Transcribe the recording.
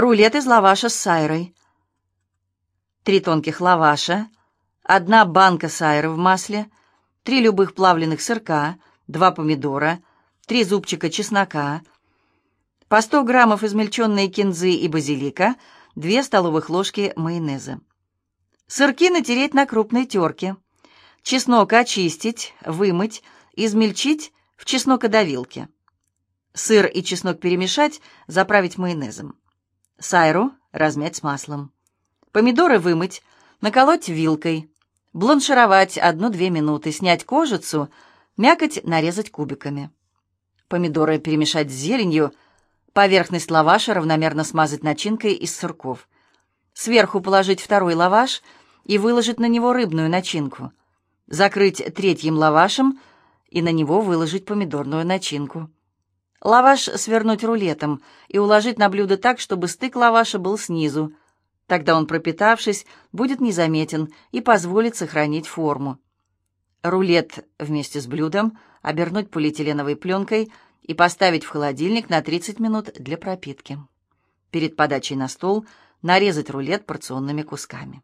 Рулет из лаваша с сайрой. Три тонких лаваша, одна банка сайры в масле, три любых плавленных сырка, два помидора, три зубчика чеснока, по 100 граммов измельченной кинзы и базилика, две столовых ложки майонеза. Сырки натереть на крупной терке. Чеснок очистить, вымыть, измельчить в чеснокодавилке. Сыр и чеснок перемешать, заправить майонезом. Сайру размять с маслом. Помидоры вымыть, наколоть вилкой. Бланшировать 1-2 минуты, снять кожицу, мякоть нарезать кубиками. Помидоры перемешать с зеленью, поверхность лаваша равномерно смазать начинкой из сырков. Сверху положить второй лаваш и выложить на него рыбную начинку. Закрыть третьим лавашем и на него выложить помидорную начинку. Лаваш свернуть рулетом и уложить на блюдо так, чтобы стык лаваша был снизу. Тогда он, пропитавшись, будет незаметен и позволит сохранить форму. Рулет вместе с блюдом обернуть полиэтиленовой пленкой и поставить в холодильник на 30 минут для пропитки. Перед подачей на стол нарезать рулет порционными кусками.